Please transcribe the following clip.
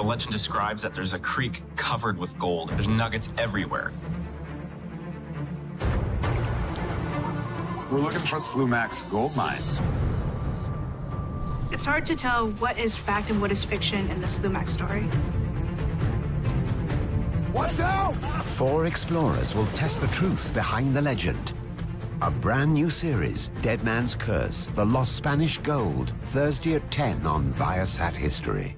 The legend describes that there's a creek covered with gold. There's nuggets everywhere. We're looking for Slumach's gold mine. It's hard to tell what is fact and what is fiction in the Slumac story. Watch out! Four explorers will test the truth behind the legend. A brand new series, Dead Man's Curse, The Lost Spanish Gold, Thursday at 10 on Viasat History.